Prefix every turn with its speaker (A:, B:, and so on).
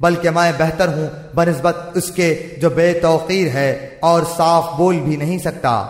A: بلکہ میں بہتر ہوں بنسبت اس کے جو بے توقیر ہے اور صاف بول بھی نہیں سکتا۔